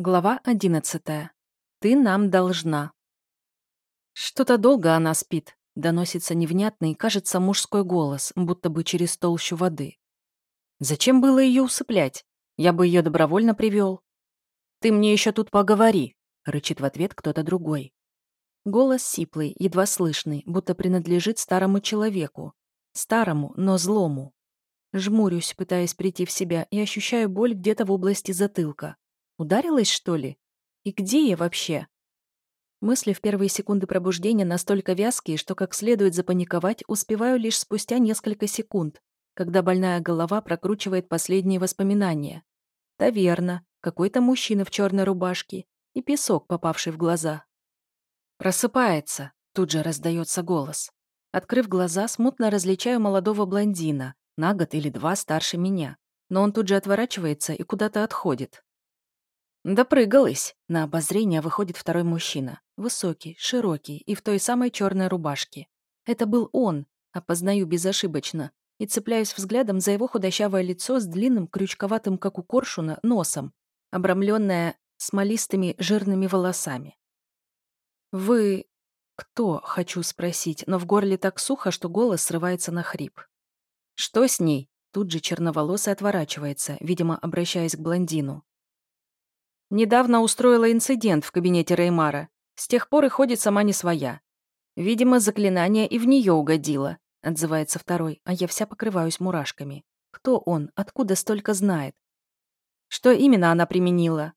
Глава одиннадцатая. Ты нам должна. Что-то долго она спит. Доносится невнятный, кажется, мужской голос, будто бы через толщу воды. Зачем было ее усыплять? Я бы ее добровольно привел. Ты мне еще тут поговори, рычит в ответ кто-то другой. Голос сиплый, едва слышный, будто принадлежит старому человеку. Старому, но злому. Жмурюсь, пытаясь прийти в себя, и ощущаю боль где-то в области затылка. Ударилась, что ли? И где я вообще? Мысли в первые секунды пробуждения настолько вязкие, что как следует запаниковать успеваю лишь спустя несколько секунд, когда больная голова прокручивает последние воспоминания. Таверна, какой-то мужчина в черной рубашке и песок, попавший в глаза. Просыпается, тут же раздается голос. Открыв глаза, смутно различаю молодого блондина, на год или два старше меня, но он тут же отворачивается и куда-то отходит. Допрыгалась. На обозрение выходит второй мужчина. Высокий, широкий и в той самой черной рубашке. Это был он, опознаю безошибочно, и цепляюсь взглядом за его худощавое лицо с длинным, крючковатым, как у коршуна, носом, обрамленное смолистыми жирными волосами. «Вы... кто?» — хочу спросить, но в горле так сухо, что голос срывается на хрип. «Что с ней?» Тут же черноволосый отворачивается, видимо, обращаясь к блондину. Недавно устроила инцидент в кабинете Реймара. С тех пор и ходит сама не своя. Видимо, заклинание и в нее угодило, отзывается второй, а я вся покрываюсь мурашками. Кто он? Откуда столько знает? Что именно она применила?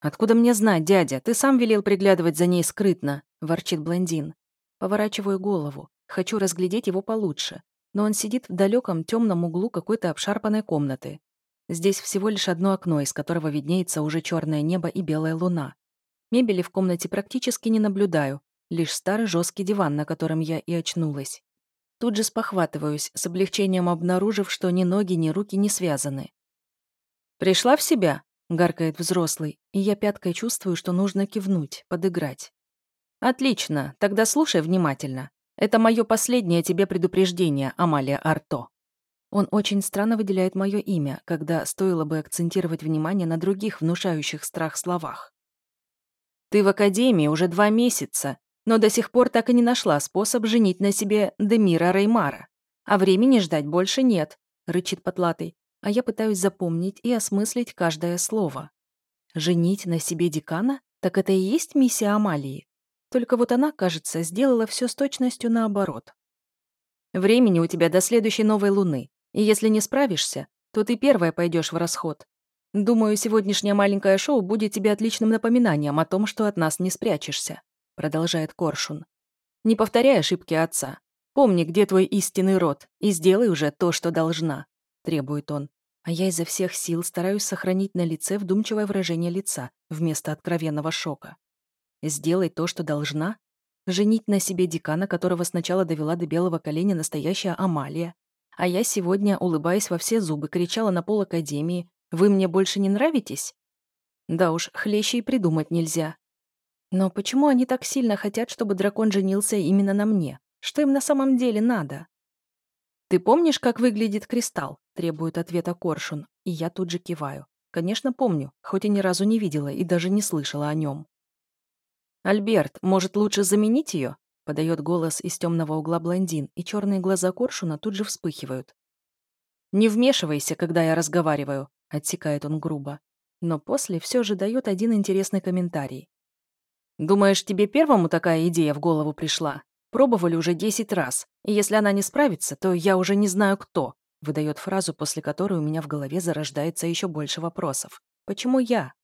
Откуда мне знать, дядя? Ты сам велел приглядывать за ней скрытно, ворчит блондин. Поворачиваю голову. Хочу разглядеть его получше. Но он сидит в далеком темном углу какой-то обшарпанной комнаты. Здесь всего лишь одно окно, из которого виднеется уже черное небо и белая луна. Мебели в комнате практически не наблюдаю, лишь старый жесткий диван, на котором я и очнулась. Тут же спохватываюсь, с облегчением обнаружив, что ни ноги, ни руки не связаны. «Пришла в себя?» — гаркает взрослый, и я пяткой чувствую, что нужно кивнуть, подыграть. «Отлично, тогда слушай внимательно. Это мое последнее тебе предупреждение, Амалия Арто». Он очень странно выделяет мое имя, когда стоило бы акцентировать внимание на других внушающих страх словах. «Ты в академии уже два месяца, но до сих пор так и не нашла способ женить на себе Демира Реймара. А времени ждать больше нет», — рычит потлатый, а я пытаюсь запомнить и осмыслить каждое слово. «Женить на себе декана? Так это и есть миссия Амалии. Только вот она, кажется, сделала все с точностью наоборот. Времени у тебя до следующей новой луны. И если не справишься, то ты первая пойдешь в расход. Думаю, сегодняшнее маленькое шоу будет тебе отличным напоминанием о том, что от нас не спрячешься», — продолжает Коршун. «Не повторяй ошибки отца. Помни, где твой истинный род, и сделай уже то, что должна», — требует он. А я изо всех сил стараюсь сохранить на лице вдумчивое выражение лица вместо откровенного шока. «Сделай то, что должна?» Женить на себе декана, которого сначала довела до белого коленя настоящая Амалия, а я сегодня, улыбаясь во все зубы, кричала на пол Академии «Вы мне больше не нравитесь?» Да уж, хлеще и придумать нельзя. Но почему они так сильно хотят, чтобы дракон женился именно на мне? Что им на самом деле надо? «Ты помнишь, как выглядит кристалл?» – требует ответа Коршун, и я тут же киваю. Конечно, помню, хоть и ни разу не видела и даже не слышала о нем. «Альберт, может, лучше заменить ее?» Подает голос из темного угла блондин, и черные глаза коршуна тут же вспыхивают. «Не вмешивайся, когда я разговариваю», — отсекает он грубо. Но после все же дает один интересный комментарий. «Думаешь, тебе первому такая идея в голову пришла? Пробовали уже десять раз, и если она не справится, то я уже не знаю кто», — выдает фразу, после которой у меня в голове зарождается еще больше вопросов. «Почему я?»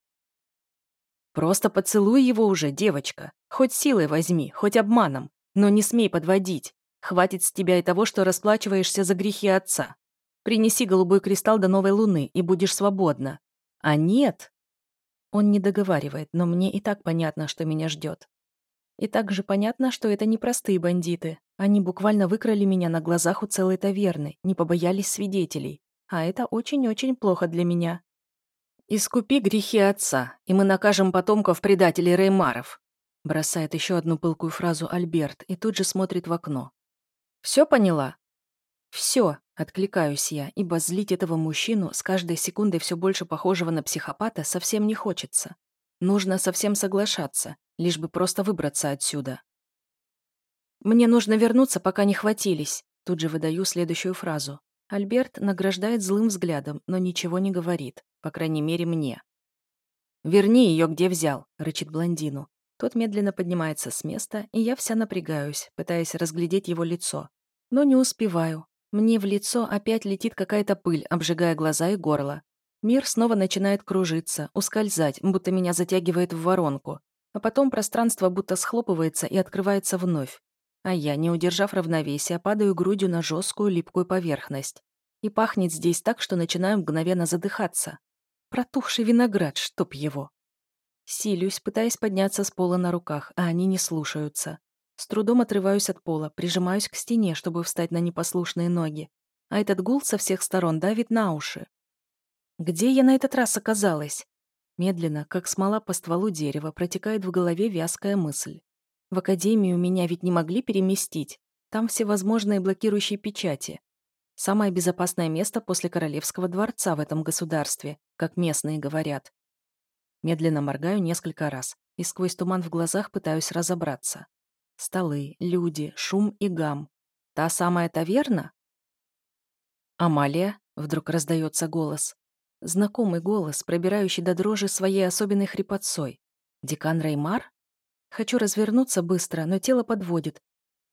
«Просто поцелуй его уже, девочка. Хоть силой возьми, хоть обманом. Но не смей подводить. Хватит с тебя и того, что расплачиваешься за грехи отца. Принеси голубой кристалл до новой луны, и будешь свободна. А нет... Он не договаривает, но мне и так понятно, что меня ждет. И также понятно, что это не простые бандиты. Они буквально выкрали меня на глазах у целой таверны, не побоялись свидетелей. А это очень-очень плохо для меня. «Искупи грехи отца, и мы накажем потомков предателей Реймаров», Бросает еще одну пылкую фразу Альберт и тут же смотрит в окно. «Все поняла?» «Все», — откликаюсь я, ибо злить этого мужчину, с каждой секундой все больше похожего на психопата, совсем не хочется. Нужно совсем соглашаться, лишь бы просто выбраться отсюда. «Мне нужно вернуться, пока не хватились», тут же выдаю следующую фразу. Альберт награждает злым взглядом, но ничего не говорит, по крайней мере, мне. «Верни ее, где взял», — рычит блондину. Тот медленно поднимается с места, и я вся напрягаюсь, пытаясь разглядеть его лицо. Но не успеваю. Мне в лицо опять летит какая-то пыль, обжигая глаза и горло. Мир снова начинает кружиться, ускользать, будто меня затягивает в воронку. А потом пространство будто схлопывается и открывается вновь. А я, не удержав равновесия, падаю грудью на жесткую липкую поверхность. И пахнет здесь так, что начинаю мгновенно задыхаться. Протухший виноград, чтоб его. Силюсь, пытаясь подняться с пола на руках, а они не слушаются. С трудом отрываюсь от пола, прижимаюсь к стене, чтобы встать на непослушные ноги. А этот гул со всех сторон давит на уши. Где я на этот раз оказалась? Медленно, как смола по стволу дерева, протекает в голове вязкая мысль. В академию меня ведь не могли переместить. Там всевозможные блокирующие печати. Самое безопасное место после королевского дворца в этом государстве, как местные говорят. Медленно моргаю несколько раз и сквозь туман в глазах пытаюсь разобраться. Столы, люди, шум и гам. Та самая таверна? «Амалия?» — вдруг раздается голос. Знакомый голос, пробирающий до дрожи своей особенной хрипотцой. Декан Реймар? Хочу развернуться быстро, но тело подводит.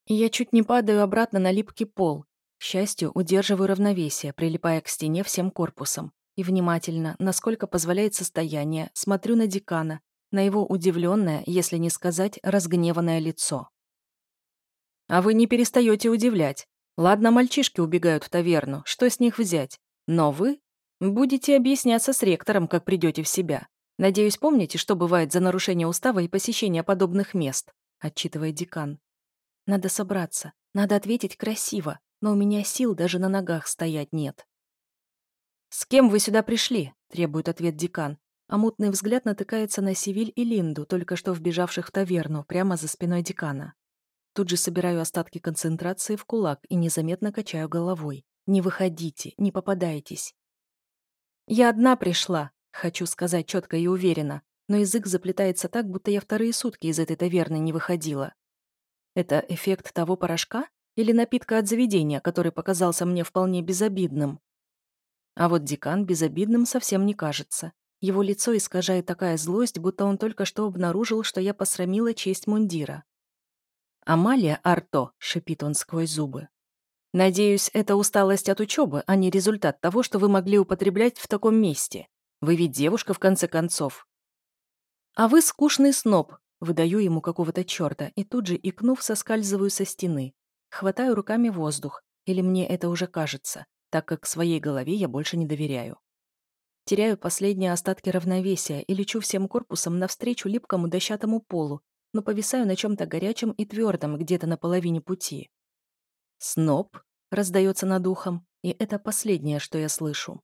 И я чуть не падаю обратно на липкий пол. К счастью, удерживаю равновесие, прилипая к стене всем корпусом и внимательно, насколько позволяет состояние, смотрю на декана, на его удивленное, если не сказать, разгневанное лицо. «А вы не перестаете удивлять. Ладно, мальчишки убегают в таверну, что с них взять? Но вы будете объясняться с ректором, как придете в себя. Надеюсь, помните, что бывает за нарушение устава и посещение подобных мест?» отчитывает декан. «Надо собраться, надо ответить красиво, но у меня сил даже на ногах стоять нет». «С кем вы сюда пришли?» – требует ответ декан, а мутный взгляд натыкается на Сивиль и Линду, только что вбежавших в таверну, прямо за спиной декана. Тут же собираю остатки концентрации в кулак и незаметно качаю головой. «Не выходите, не попадайтесь». «Я одна пришла», – хочу сказать четко и уверенно, но язык заплетается так, будто я вторые сутки из этой таверны не выходила. Это эффект того порошка или напитка от заведения, который показался мне вполне безобидным? А вот декан безобидным совсем не кажется. Его лицо искажает такая злость, будто он только что обнаружил, что я посрамила честь мундира. «Амалия Арто», — шипит он сквозь зубы. «Надеюсь, это усталость от учебы, а не результат того, что вы могли употреблять в таком месте. Вы ведь девушка, в конце концов». «А вы скучный сноб», — выдаю ему какого-то черта, и тут же, икнув, соскальзываю со стены. Хватаю руками воздух, или мне это уже кажется так как своей голове я больше не доверяю. Теряю последние остатки равновесия и лечу всем корпусом навстречу липкому дощатому полу, но повисаю на чем-то горячем и твердом где-то на половине пути. «Сноп!» — раздается над ухом, и это последнее, что я слышу.